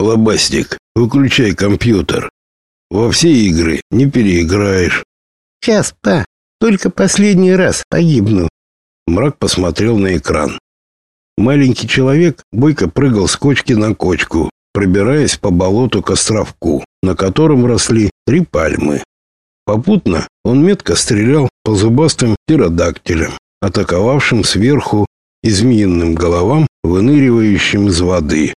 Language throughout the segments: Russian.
Лобастик, выключай компьютер. Во все игры не переиграешь. Сейчас, па, только последний раз погибну. Мрак посмотрел на экран. Маленький человек бойко прыгал с кочки на кочку, пробираясь по болоту к островку, на котором росли три пальмы. Попутно он метко стрелял по зубастым птеродактилям, атаковавшим сверху и змеиным головам, выныривающим из воды.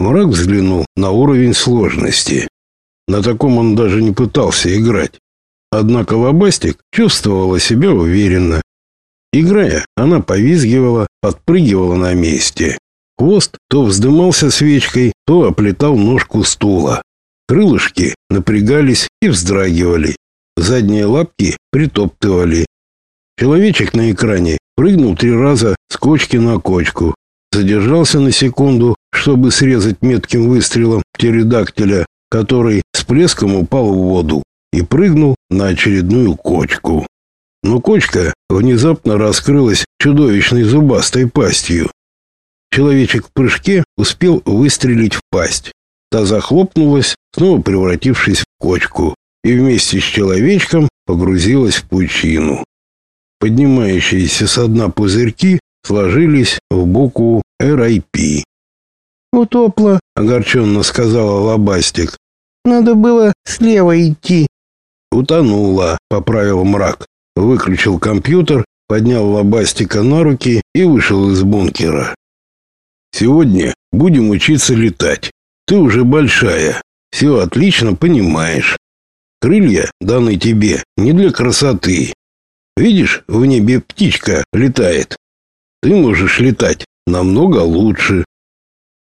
Мрак взглянул на уровень сложности. На таком он даже не пытался играть. Однако Лобастик чувствовала себя уверенно. Играя, она повизгивала, подпрыгивала на месте. Хвост то вздымался свечкой, то оплетал ножку стула. Крылышки напрягались и вздрагивали. Задние лапки притоптывали. Человечек на экране прыгнул три раза с кочки на кочку, задержался на секунду, чтобы срезать метким выстрелом птеродактиля, который с плеском упал в воду и прыгнул на очередную кочку. Но кочка внезапно раскрылась чудовищной зубастой пастью. Человечек в прыжке успел выстрелить в пасть. Та захлопнулась, снова превратившись в кочку, и вместе с человечком погрузилась в пучину. Поднимающиеся со дна пузырьки сложились в букву RIP. «Утопла», — огорченно сказала Лобастик. «Надо было слева идти». «Утонула», — поправил мрак. Выключил компьютер, поднял Лобастика на руки и вышел из бункера. «Сегодня будем учиться летать. Ты уже большая, все отлично понимаешь. Крылья, данные тебе, не для красоты. Видишь, в небе птичка летает. Ты можешь летать намного лучше.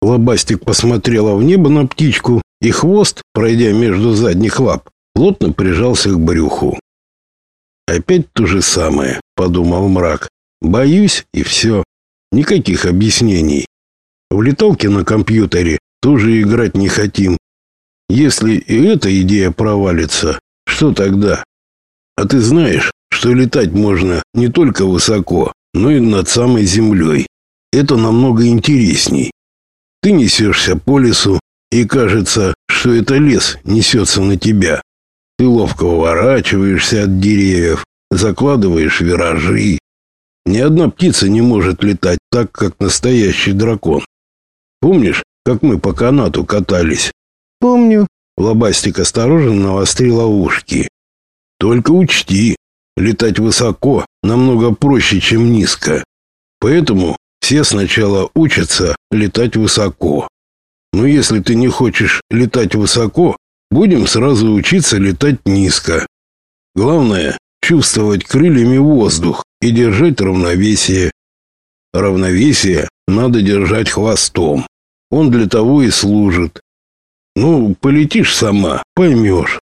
Лобастик посмотрела в небо на птичку, и хвост, пройдя между задних лап, плотно прижался к брюху. Опять то же самое, подумал мрак. Боюсь и все. Никаких объяснений. В леталке на компьютере тоже играть не хотим. Если и эта идея провалится, что тогда? А ты знаешь, что летать можно не только высоко, но и над самой землей. Это намного интересней. Ты несешься по лесу, и кажется, что это лес несется на тебя. Ты ловко уворачиваешься от деревьев, закладываешь виражи. Ни одна птица не может летать так, как настоящий дракон. Помнишь, как мы по канату катались? Помню. Лобастик осторожно навострила ушки. Только учти, летать высоко намного проще, чем низко. Поэтому все сначала учатся летать высоко. Но если ты не хочешь летать высоко, будем сразу учиться летать низко. Главное чувствовать крыльями воздух и держать равновесие. Равновесие надо держать хвостом. Он для того и служит. Ну, полетишь сама, поймешь.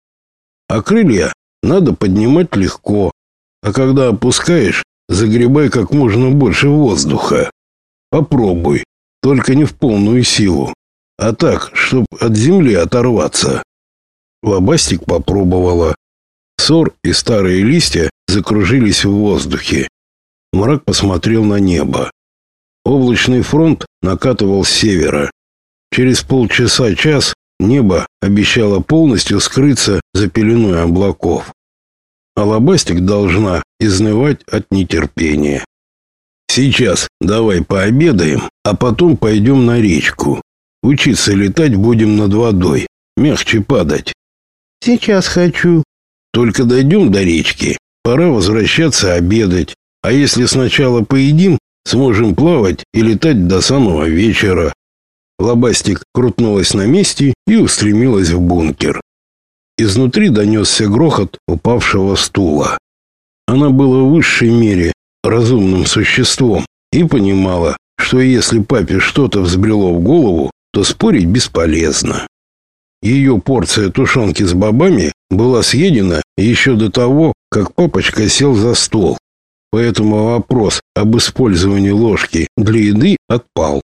А крылья надо поднимать легко. А когда опускаешь, загребай как можно больше воздуха. Попробуй, только не в полную силу, а так, чтоб от земли оторваться. Лобастик попробовала. Сор и старые листья закружились в воздухе. Мрак посмотрел на небо. Облачный фронт накатывал с севера. Через полчаса-час небо обещало полностью скрыться за пеленой облаков. А лобастик должна изнывать от нетерпения. Сейчас давай пообедаем, а потом пойдем на речку. Учиться летать будем над водой, мягче падать. Сейчас хочу. Только дойдем до речки, пора возвращаться обедать. А если сначала поедим, сможем плавать и летать до самого вечера. Лобастик крутнулась на месте и устремилась в бункер. Изнутри донесся грохот упавшего стула. Она была в высшей мере разумным существом и понимала, что если папе что-то взбрело в голову, то спорить бесполезно. Ее порция тушенки с бобами была съедена еще до того, как папочка сел за стол. Поэтому вопрос об использовании ложки для еды отпал.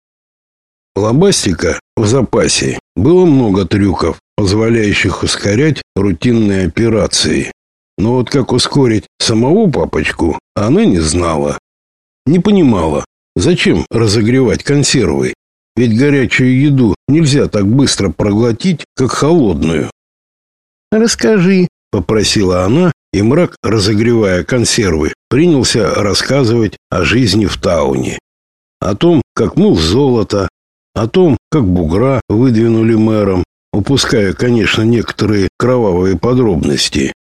Лобастика в запасе было много трюков, позволяющих ускорять рутинные операции. Но вот как ускорить самого папочку, она не знала. Не понимала, зачем разогревать консервы. Ведь горячую еду нельзя так быстро проглотить, как холодную. «Расскажи», — попросила она, и мрак, разогревая консервы, принялся рассказывать о жизни в Тауне. О том, как мыл золото, о том, как бугра выдвинули мэром, упуская, конечно, некоторые кровавые подробности.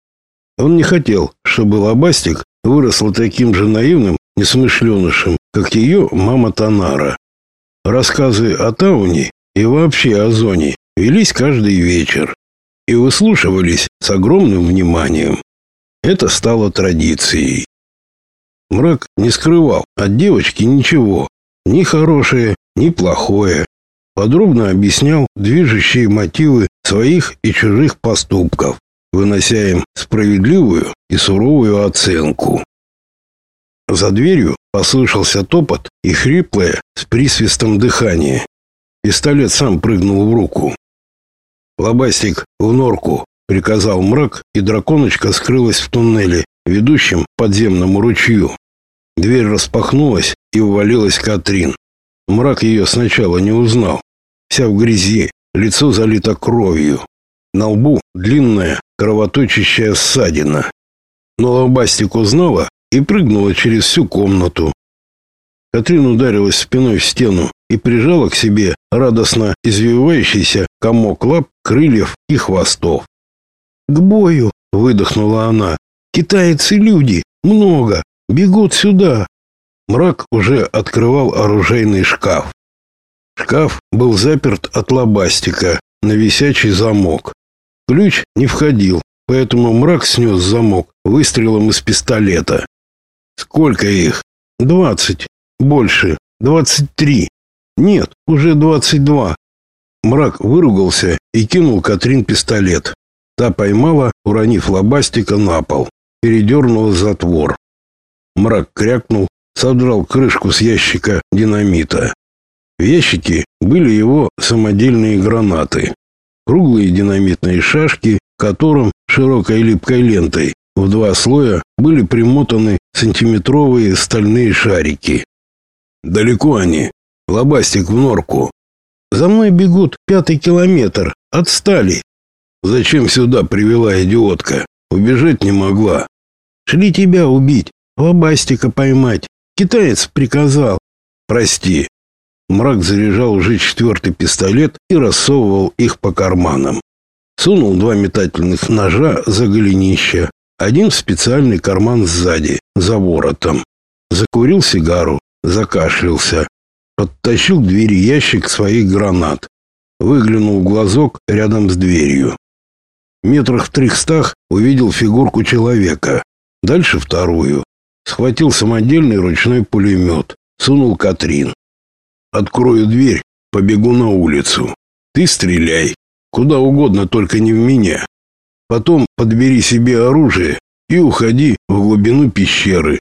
Он не хотел, чтобы Лобастик выросла таким же наивным несмышленышем, как ее мама Танара. Рассказы о Тауне и вообще о зоне велись каждый вечер и выслушивались с огромным вниманием. Это стало традицией. Мрак не скрывал от девочки ничего, ни хорошее, ни плохое. Подробно объяснял движущие мотивы своих и чужих поступков, вынося им справедливую и суровую оценку. За дверью послышался топот и хриплое с присвистом дыхание. Пистолет сам прыгнул в руку. «Лобастик, в норку!» — приказал мрак, и драконочка скрылась в туннеле, ведущем подземному ручью. Дверь распахнулась, и увалилась Катрин. Мрак ее сначала не узнал. Вся в грязи, лицо залито кровью. На лбу длинная кровоточащая ссадина. Но Лобастик узнала и прыгнула через всю комнату. Катрин ударилась спиной в стену и прижала к себе радостно извивающийся комок лап, крыльев и хвостов. «К бою!» — выдохнула она. «Китайцы-люди! Много! Бегут сюда!» Мрак уже открывал оружейный шкаф. Шкаф был заперт от лобастика на висячий замок. Ключ не входил, поэтому мрак снес замок выстрелом из пистолета. Сколько их? Двадцать. Больше. Двадцать три. Нет, уже двадцать два. Мрак выругался и кинул Катрин пистолет. Та поймала, уронив лобастика на пол. Передернула затвор. Мрак крякнул, содрал крышку с ящика динамита. В ящике были его самодельные гранаты. Круглые динамитные шашки, которым широкой липкой лентой в два слоя были примотаны сантиметровые стальные шарики. Далеко они. Лобастик в норку. За мной бегут пятый километр. Отстали. Зачем сюда привела идиотка? Убежать не могла. Шли тебя убить, лобастика поймать. Китаец приказал. Прости. Мрак заряжал уже четвертый пистолет и рассовывал их по карманам. Сунул два метательных ножа за голенище, один в специальный карман сзади, за воротом. Закурил сигару, закашлялся. Подтащил к двери ящик своих гранат. Выглянул в глазок рядом с дверью. Метрах в трехстах увидел фигурку человека. Дальше вторую. Схватил самодельный ручной пулемет. Сунул Катрин. Открою дверь, побегу на улицу. Ты стреляй. Куда угодно, только не в меня. Потом подбери себе оружие и уходи в глубину пещеры.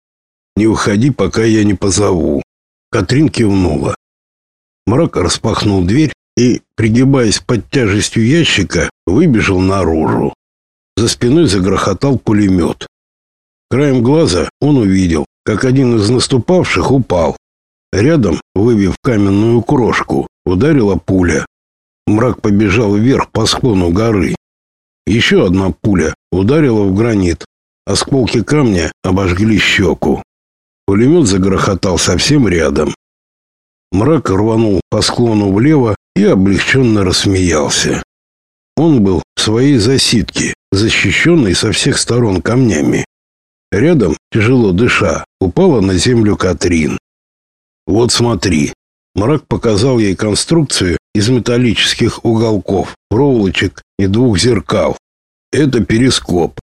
Не уходи, пока я не позову. Катрин кивнула. Мрак распахнул дверь и, пригибаясь под тяжестью ящика, выбежал наружу. За спиной загрохотал пулемет. Краем глаза он увидел, как один из наступавших упал. Рядом, выбив каменную крошку, ударила пуля. Мрак побежал вверх по склону горы. Еще одна пуля ударила в гранит. Осколки камня обожгли щеку. Пулемет загрохотал совсем рядом. Мрак рванул по склону влево и облегченно рассмеялся. Он был в своей засидке, защищенной со всех сторон камнями. Рядом, тяжело дыша, упала на землю Катрин. Вот смотри. Мрак показал ей конструкцию из металлических уголков, проволочек и двух зеркал. Это перископ.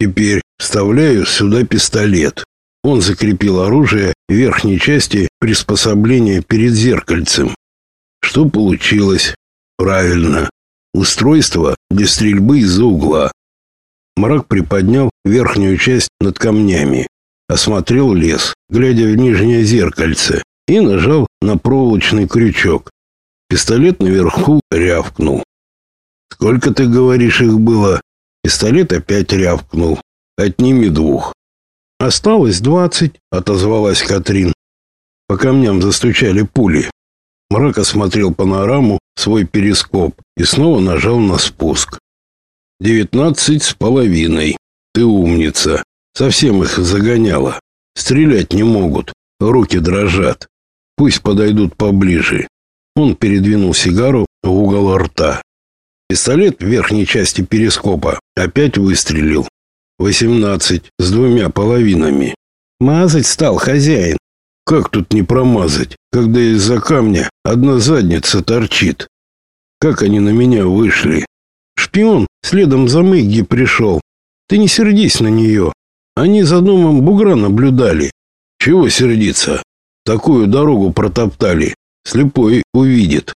Теперь вставляю сюда пистолет. Он закрепил оружие в верхней части приспособления перед зеркальцем. Что получилось? Правильно. Устройство для стрельбы из-за угла. Мрак приподнял верхнюю часть над камнями, осмотрел лес, глядя в нижнее зеркальце, и нажал на проволочный крючок. Пистолет наверху рявкнул. «Сколько, ты говоришь, их было?» Пистолет опять рявкнул. «Отними двух». «Осталось двадцать», — отозвалась Катрин. По камням застучали пули. Мрак осмотрел панораму, свой перископ и снова нажал на спуск. «Девятнадцать с половиной. Ты умница. Совсем их загоняла. Стрелять не могут. Руки дрожат. Пусть подойдут поближе». Он передвинул сигару в угол рта. Пистолет в верхней части перископа опять выстрелил. Восемнадцать с двумя половинами. Мазать стал хозяин. Как тут не промазать, когда из-за камня одна задница торчит? Как они на меня вышли? Шпион следом за Мэгги пришел. Ты не сердись на нее. Они за домом бугра наблюдали. Чего сердиться? Такую дорогу протоптали. Слепой увидит.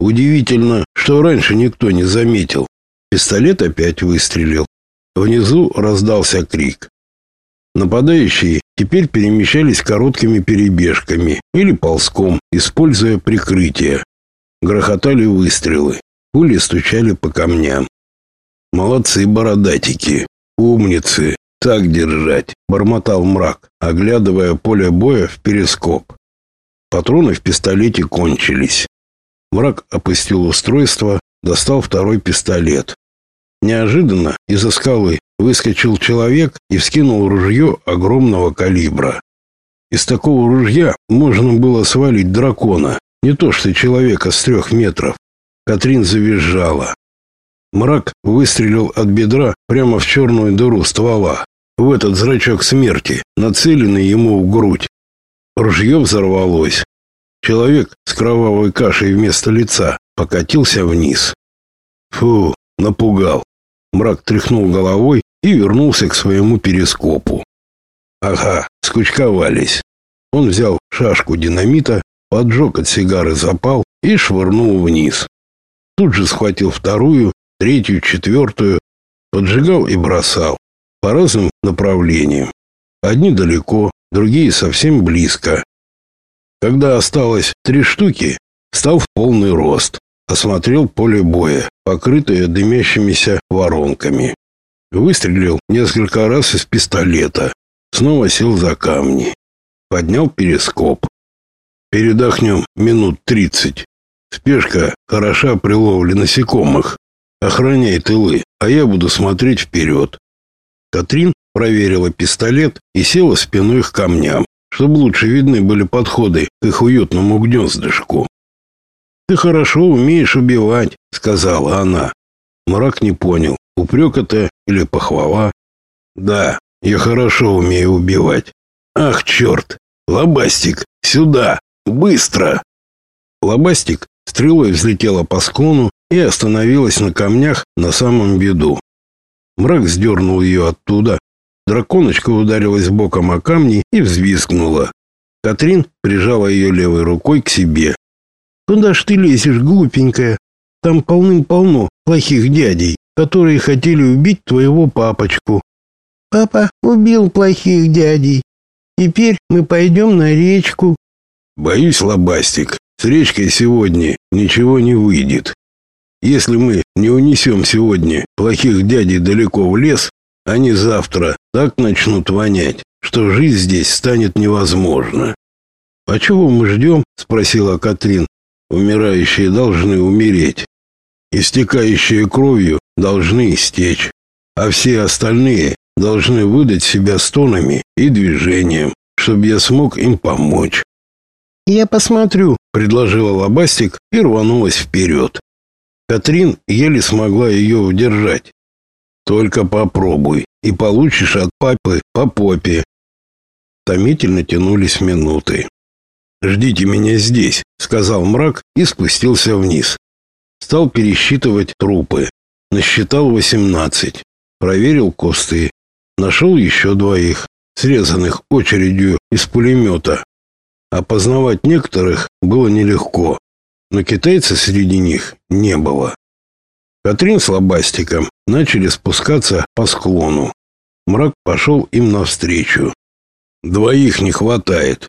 Удивительно, что раньше никто не заметил. Пистолет опять выстрелил. Внизу раздался крик. Нападающие теперь перемещались короткими перебежками или ползком, используя прикрытие. Грохотали выстрелы, пули стучали по камням. Молодцы бородатики, умницы, так держать, бормотал мрак, оглядывая поле боя в перископ. Патроны в пистолете кончились. Мрак опустил устройство, достал второй пистолет. Неожиданно из-за скалы выскочил человек и вскинул ружье огромного калибра. Из такого ружья можно было свалить дракона, не то что человека с трех метров. Катрин завизжала. Мрак выстрелил от бедра прямо в черную дыру ствола, в этот зрачок смерти, нацеленный ему в грудь. Ружье взорвалось. Человек с кровавой кашей вместо лица покатился вниз. Фу, напугал. Мрак тряхнул головой и вернулся к своему перископу. Ага, скучковались. Он взял шашку динамита, поджег от сигары запал и швырнул вниз. Тут же схватил вторую, третью, четвертую, поджигал и бросал по разным направлениям. Одни далеко, другие совсем близко. Когда осталось три штуки, стал в полный рост, осмотрел поле боя, покрытое дымящимися воронками. Выстрелил несколько раз из пистолета. Снова сел за камни. Поднял перископ. Передохнем минут тридцать. Спешка хороша при ловле насекомых. Охраняй тылы, а я буду смотреть вперед. Катрин проверила пистолет и села спиной к камням, чтобы лучше видны были подходы к их уютному гнездышку. «Ты хорошо умеешь убивать», — сказала она. Мрак не понял, упрек это или похвала. «Да, я хорошо умею убивать. Ах, черт! Лобастик, сюда! Быстро!» Лобастик стрелой взлетела по склону и остановилась на камнях на самом виду. Мрак сдернул ее оттуда. Драконочка ударилась боком о камни и взвизгнула. Катрин прижала ее левой рукой к себе. Куда ж ты лезешь, глупенькая? Там полным-полно плохих дядей, которые хотели убить твоего папочку. Папа убил плохих дядей. Теперь мы пойдем на речку. Боюсь, лобастик, с речкой сегодня ничего не выйдет. Если мы не унесем сегодня плохих дядей далеко в лес, они завтра так начнут вонять, что жизнь здесь станет невозможна. «А чего мы ждем?» — спросила Катрин. Умирающие должны умереть. Истекающие кровью должны истечь, а все остальные должны выдать себя стонами и движением, чтобы я смог им помочь. «Я посмотрю», — предложила Лобастик и рванулась вперед. Катрин еле смогла ее удержать. «Только попробуй, и получишь от папы по попе». Томительно тянулись минуты. «Ждите меня здесь», — сказал мрак и спустился вниз. Стал пересчитывать трупы. Насчитал восемнадцать. Проверил кусты. Нашел еще двоих, срезанных очередью из пулемета. Опознавать некоторых было нелегко, но китайца среди них не было. Катрин с Лобастиком начали спускаться по склону. Мрак пошел им навстречу. «Двоих не хватает»,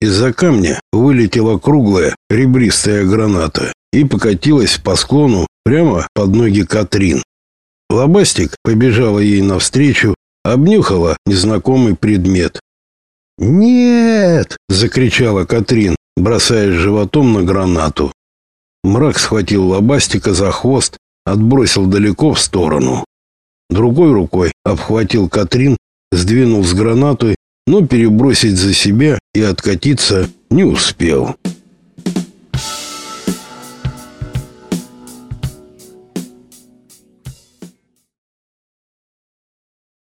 из-за камня вылетела круглая ребристая граната и покатилась по склону прямо под ноги Катрин. Лобастик побежала ей навстречу, обнюхала незнакомый предмет. «Нет!» — закричала Катрин. Бросаясь животом на гранату. Мрак схватил лобастика за хвост, отбросил далеко в сторону. Другой рукой обхватил Катрин, сдвинул с гранатой, но перебросить за себя и откатиться не успел.